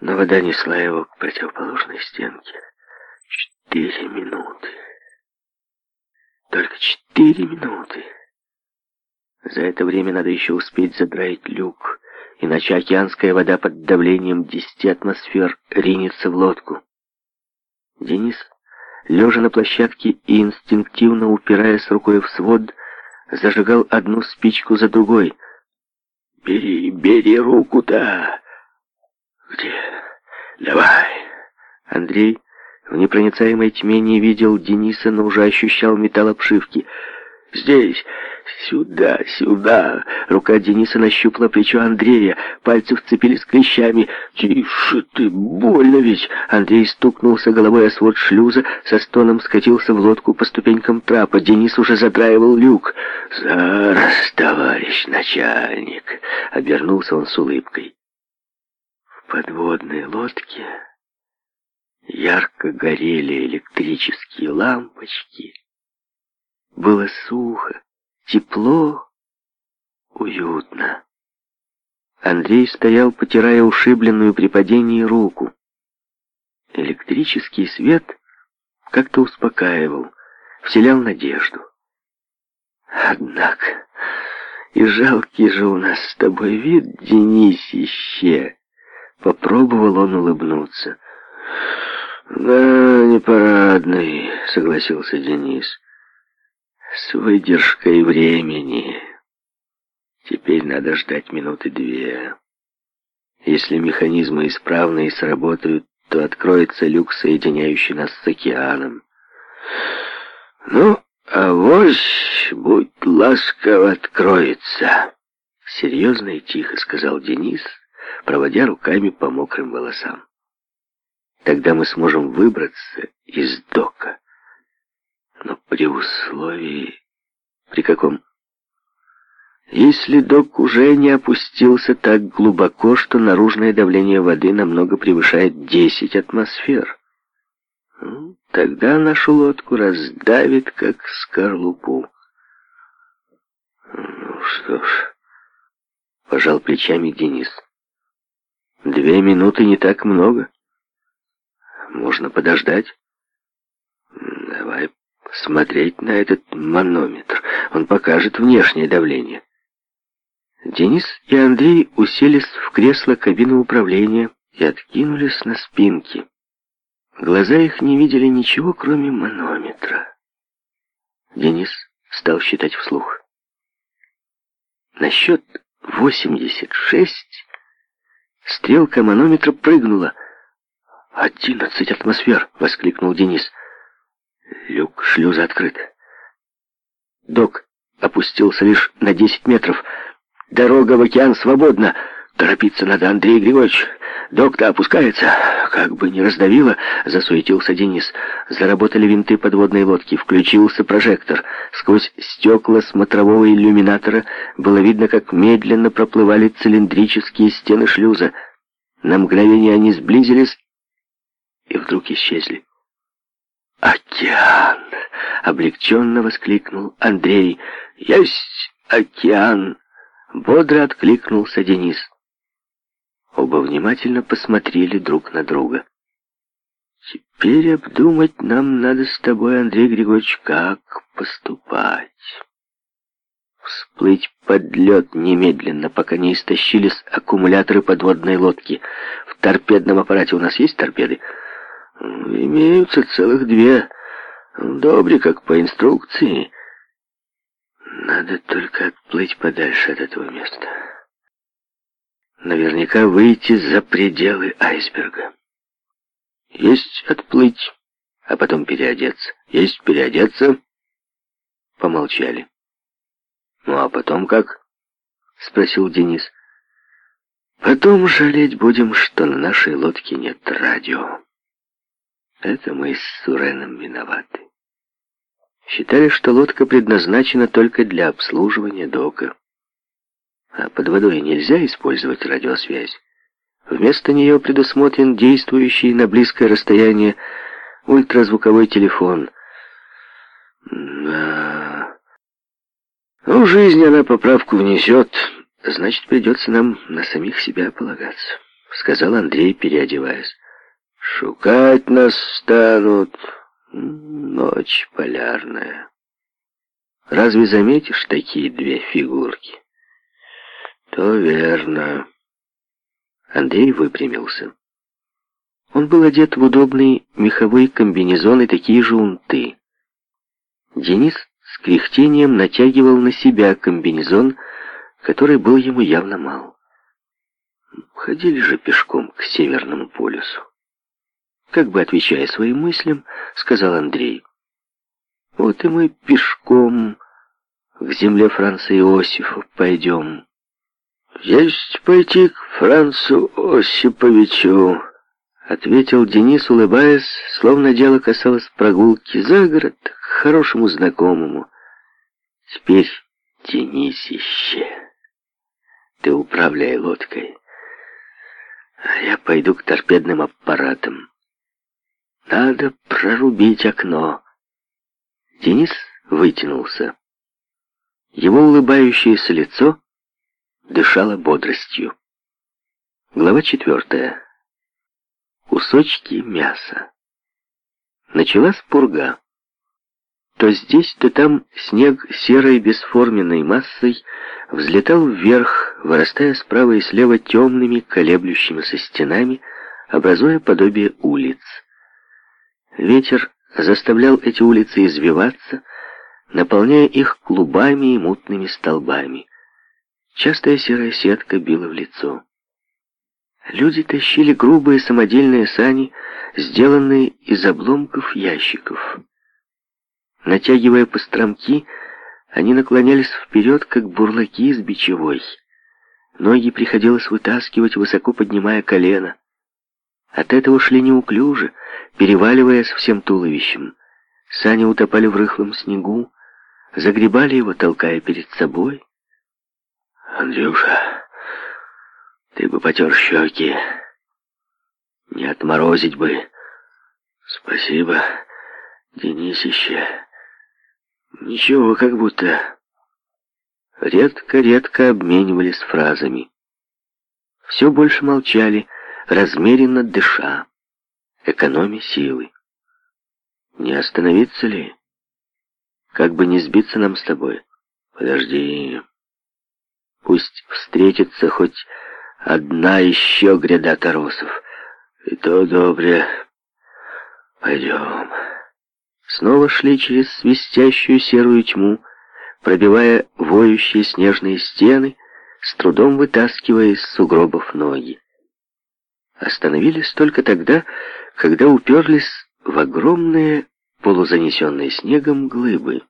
но вода несла его к противоположной стенке. Четыре минуты. Только четыре минуты. За это время надо еще успеть задраить люк, иначе океанская вода под давлением 10 атмосфер ринется в лодку. Денис, лежа на площадке и инстинктивно упираясь рукой в свод, зажигал одну спичку за другой. «Бери, бери руку-то!» «Где? Давай!» Андрей в непроницаемой тьме не видел Дениса, но уже ощущал металл обшивки. «Здесь! Сюда! Сюда!» Рука Дениса нащупала плечо Андрея. Пальцы вцепились клещами. «Тише ты! Больно ведь!» Андрей стукнулся головой о свод шлюза, со стоном скатился в лодку по ступенькам трапа. Денис уже задраивал люк. «Зараз, товарищ начальник!» Обернулся он с улыбкой подводной лодке ярко горели электрические лампочки. Было сухо, тепло, уютно. Андрей стоял, потирая ушибленную при падении руку. Электрический свет как-то успокаивал, вселял надежду. «Однако, и жалкий же у нас с тобой вид, Денисище!» Попробовал он улыбнуться. «Да, непарадный», — согласился Денис. «С выдержкой времени. Теперь надо ждать минуты две. Если механизмы исправны и сработают, то откроется люк, соединяющий нас с океаном. Ну, а вось, будь ласков, откроется». «Серьезно и тихо», — сказал Денис, проводя руками по мокрым волосам. Тогда мы сможем выбраться из дока. Но при условии... При каком? Если док уже не опустился так глубоко, что наружное давление воды намного превышает 10 атмосфер. Ну, тогда нашу лодку раздавит, как скорлупу. Ну что ж, пожал плечами Денис. Две минуты не так много. Можно подождать. Давай смотреть на этот манометр. Он покажет внешнее давление. Денис и Андрей уселись в кресло кабины управления и откинулись на спинки. Глаза их не видели ничего, кроме манометра. Денис стал считать вслух. На счет 86 Стрелка манометра прыгнула. «Одиннадцать атмосфер!» — воскликнул Денис. Люк шлюза открыт. Док опустился лишь на десять метров. «Дорога в океан свободна!» «Торопиться надо, Андрей Григорьевич! Док-то опускается!» «Как бы не раздавило!» — засуетился Денис. Заработали винты подводной лодки, включился прожектор. Сквозь стекла смотрового иллюминатора было видно, как медленно проплывали цилиндрические стены шлюза. На мгновение они сблизились и вдруг исчезли. «Океан!» — облегченно воскликнул Андрей. «Есть океан!» — бодро откликнулся Денис. Оба внимательно посмотрели друг на друга. Теперь обдумать нам надо с тобой, Андрей Григорьевич, как поступать. Всплыть под лед немедленно, пока не истощились аккумуляторы подводной лодки. В торпедном аппарате у нас есть торпеды? Имеются целых две. Добре, как по инструкции. Надо только отплыть подальше от этого места. Наверняка выйти за пределы айсберга. Есть отплыть, а потом переодеться. Есть переодеться. Помолчали. Ну а потом как? Спросил Денис. Потом жалеть будем, что на нашей лодке нет радио. Это мы с Суреном виноваты. Считали, что лодка предназначена только для обслуживания дока. А под водой нельзя использовать радиосвязь. Вместо нее предусмотрен действующий на близкое расстояние ультразвуковой телефон. Да. Ну, в жизнь она поправку внесет, значит, придется нам на самих себя полагаться, сказал Андрей, переодеваясь. Шукать нас станут. Ночь полярная. Разве заметишь такие две фигурки? То верно. Андрей выпрямился. Он был одет в удобные меховые комбинезоны такие же унты. Денис с кряхтением натягивал на себя комбинезон, который был ему явно мал. Ходили же пешком к Северному полюсу. Как бы отвечая своим мыслям, сказал Андрей. Вот и мы пешком к земле Франца Иосифа пойдем. «Есть пойти к Францу Осиповичу», — ответил Денис, улыбаясь, словно дело касалось прогулки за город к хорошему знакомому. «Теперь, Денисище, ты управляй лодкой, а я пойду к торпедным аппаратам. Надо прорубить окно». Денис вытянулся. Его улыбающееся лицо — дышала бодростью. Глава четвертая. Кусочки мяса. Началась пурга. То здесь, то там снег серой бесформенной массой взлетал вверх, вырастая справа и слева темными колеблющимися стенами, образуя подобие улиц. Ветер заставлял эти улицы извиваться, наполняя их клубами и мутными столбами. Частая серая сетка била в лицо. Люди тащили грубые самодельные сани, сделанные из обломков ящиков. Натягивая постромки, они наклонялись вперед, как бурлаки с бичевой. Ноги приходилось вытаскивать, высоко поднимая колено. От этого шли неуклюже, переваливаясь всем туловищем. Сани утопали в рыхлом снегу, загребали его, толкая перед собой. Андрюша, ты бы потер щеки. Не отморозить бы. Спасибо, Денисище. Ничего, как будто. Редко-редко обменивались фразами. Все больше молчали, размеренно дыша, экономя силы. Не остановиться ли? Как бы не сбиться нам с тобой. Подожди... Пусть встретится хоть одна еще гряда торосов. И то добре. Пойдем. Снова шли через свистящую серую тьму, пробивая воющие снежные стены, с трудом вытаскивая из сугробов ноги. Остановились только тогда, когда уперлись в огромные, полузанесенные снегом глыбы.